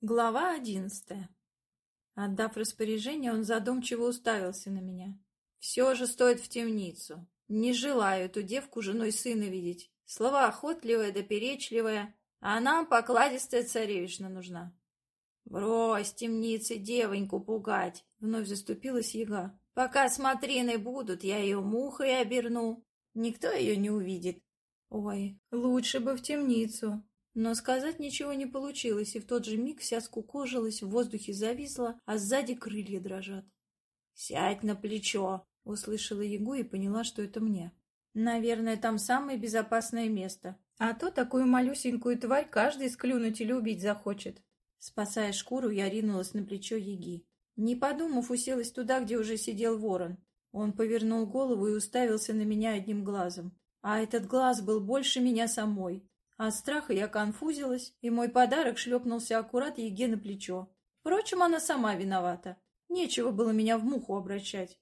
Глава одиннадцатая. Отдав распоряжение, он задумчиво уставился на меня. «Все же стоит в темницу. Не желаю эту девку женой сына видеть. Слова охотливая да перечливая, а нам покладистая царевишна нужна». «Брось темницы девоньку пугать!» — вновь заступилась яга. «Пока смотрины будут, я ее мухой оберну. Никто ее не увидит». «Ой, лучше бы в темницу», но сказать ничего не получилось, и в тот же миг вся скукожилась, в воздухе зависла, а сзади крылья дрожат. «Сядь на плечо!» — услышала Ягу и поняла, что это мне. «Наверное, там самое безопасное место. А то такую малюсенькую тварь каждый склюнуть или убить захочет». Спасая шкуру, я ринулась на плечо Яги. Не подумав, уселась туда, где уже сидел ворон. Он повернул голову и уставился на меня одним глазом. А этот глаз был больше меня самой. От страха я конфузилась, и мой подарок шлепнулся аккурат Еге на плечо. Впрочем, она сама виновата. Нечего было меня в муху обращать.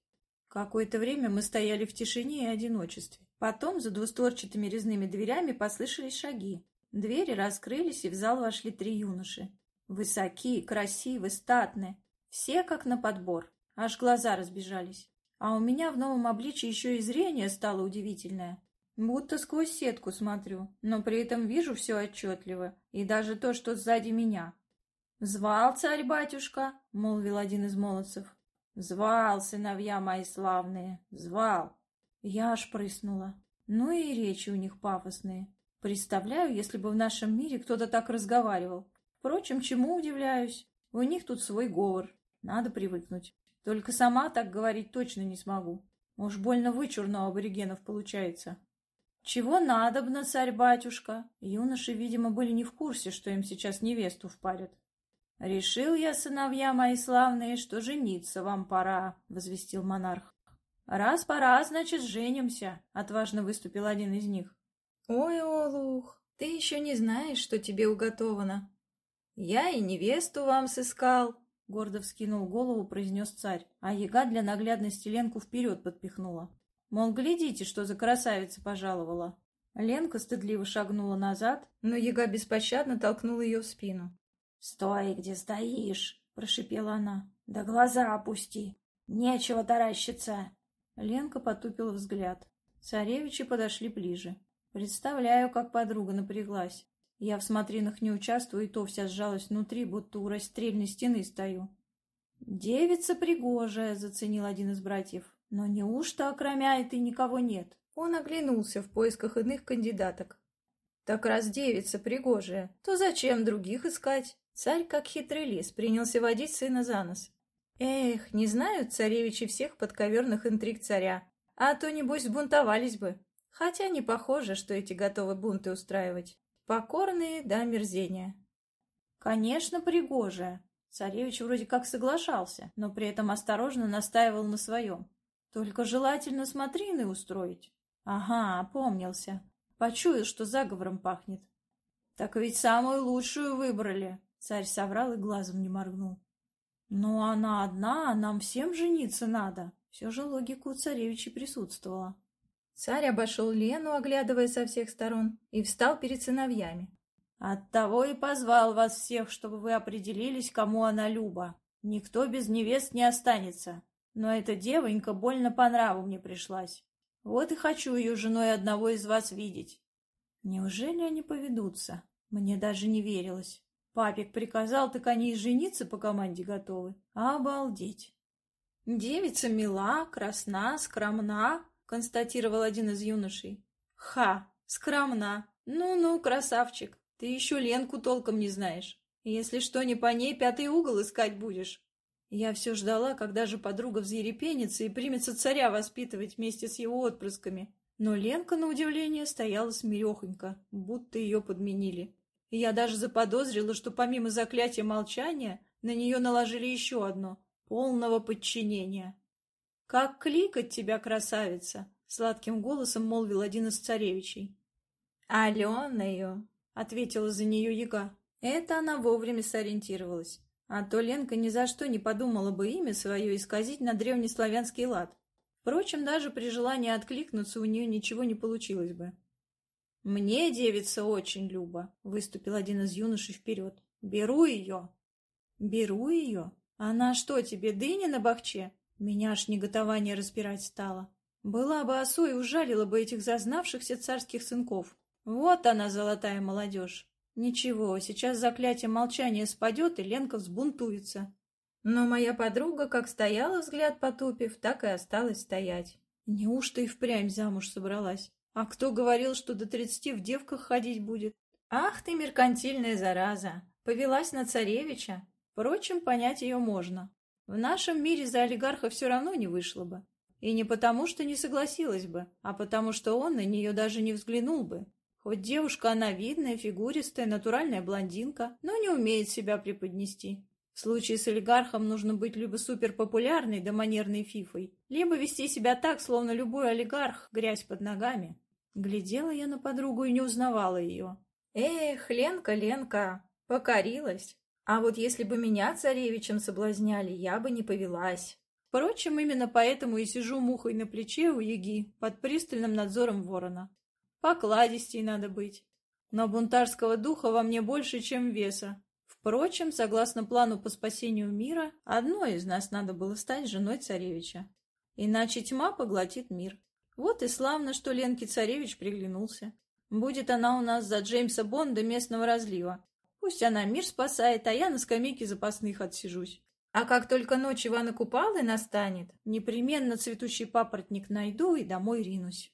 Какое-то время мы стояли в тишине и одиночестве. Потом за двустворчатыми резными дверями послышались шаги. Двери раскрылись, и в зал вошли три юноши. Высокие, красивые, статные. Все как на подбор. Аж глаза разбежались. А у меня в новом обличии еще и зрение стало удивительное. Будто сквозь сетку смотрю, но при этом вижу все отчетливо, и даже то, что сзади меня. «Звал царь-батюшка?» — молвил один из молодцев. «Звал, сыновья мои славные, звал!» Я аж прыснула. Ну и речи у них пафосные. Представляю, если бы в нашем мире кто-то так разговаривал. Впрочем, чему удивляюсь? У них тут свой говор. Надо привыкнуть. Только сама так говорить точно не смогу. Уж больно вычурно у аборигенов получается. «Чего надобно, царь-батюшка?» Юноши, видимо, были не в курсе, что им сейчас невесту впарят. «Решил я, сыновья мои славные, что жениться вам пора», — возвестил монарх. «Раз пора, значит, женимся», — отважно выступил один из них. «Ой, Олух, ты еще не знаешь, что тебе уготовано». «Я и невесту вам сыскал», — гордо вскинул голову, произнес царь, а яга для наглядности Ленку вперед подпихнула. Мол, глядите, что за красавица пожаловала. Ленка стыдливо шагнула назад, но яга беспощадно толкнула ее в спину. «Стой, где стоишь!» — прошипела она. «Да глаза опусти! Нечего таращиться!» Ленка потупила взгляд. Царевичи подошли ближе. Представляю, как подруга напряглась. Я в смотринах не участвую, и то вся сжалась внутри, будто у расстрельной стены стою. «Девица пригожая», — заценил один из братьев. Но неужто, окромя этой, никого нет? Он оглянулся в поисках иных кандидаток. Так раз девица пригожая, то зачем других искать? Царь, как хитрый лис, принялся водить сына за нос. Эх, не знают царевичи всех подковерных интриг царя, а то, небось, бунтовались бы. Хотя не похоже, что эти готовы бунты устраивать. Покорные до мерзения. Конечно, пригожая. Царевич вроде как соглашался, но при этом осторожно настаивал на своем. Только желательно смотрины устроить. Ага, опомнился. Почуял, что заговором пахнет. Так ведь самую лучшую выбрали. Царь соврал и глазом не моргнул. Но она одна, а нам всем жениться надо. Все же логика у царевича присутствовала. Царь обошел Лену, оглядывая со всех сторон, и встал перед сыновьями. «Оттого и позвал вас всех, чтобы вы определились, кому она люба. Никто без невест не останется. Но эта девонька больно по нраву мне пришлась. Вот и хочу ее женой одного из вас видеть. Неужели они поведутся? Мне даже не верилось. Папик приказал, так они и жениться по команде готовы. Обалдеть! Девица мила, красна, скромна, констатировал один из юношей. Ха, скромна. Ну-ну, красавчик, ты еще Ленку толком не знаешь. Если что не по ней, пятый угол искать будешь. Я все ждала, когда же подруга взъерепенится и примется царя воспитывать вместе с его отпрысками. Но Ленка, на удивление, стояла смирехонько, будто ее подменили. Я даже заподозрила, что помимо заклятия молчания на нее наложили еще одно — полного подчинения. «Как кликать тебя, красавица!» — сладким голосом молвил один из царевичей. «Аленою!» — ответила за нее яга. Это она вовремя сориентировалась. А то Ленка ни за что не подумала бы имя свое исказить на древнеславянский лад. Впрочем, даже при желании откликнуться у нее ничего не получилось бы. «Мне девица очень люба», — выступил один из юношей вперед. «Беру ее». Беру ее. Она что, тебе дыня на бахче? Меня аж неготование распирать стало. Была бы осой, ужалила бы этих зазнавшихся царских сынков. Вот она, золотая молодежь. Ничего, сейчас заклятие молчания спадет, и Ленка взбунтуется. Но моя подруга как стояла, взгляд потупив, так и осталась стоять. Неужто и впрямь замуж собралась? А кто говорил, что до тридцати в девках ходить будет? Ах ты, меркантильная зараза! Повелась на царевича. Впрочем, понять ее можно. В нашем мире за олигарха все равно не вышло бы. И не потому, что не согласилась бы, а потому, что он на нее даже не взглянул бы. Хоть девушка она видная, фигуристая, натуральная блондинка, но не умеет себя преподнести. В случае с олигархом нужно быть либо суперпопулярной да манерной фифой, либо вести себя так, словно любой олигарх, грязь под ногами. Глядела я на подругу и не узнавала ее. Эх, Ленка, Ленка, покорилась. А вот если бы меня царевичем соблазняли, я бы не повелась. Впрочем, именно поэтому и сижу мухой на плече у яги под пристальным надзором ворона. Покладистей надо быть. Но бунтарского духа во мне больше, чем веса, Впрочем, согласно плану по спасению мира, одной из нас надо было стать женой царевича. Иначе тьма поглотит мир. Вот и славно, что Ленке царевич приглянулся. Будет она у нас за Джеймса Бонда местного разлива. Пусть она мир спасает, а я на скамейке запасных отсижусь. А как только ночь Ивана Купалы настанет, непременно цветущий папоротник найду и домой ринусь.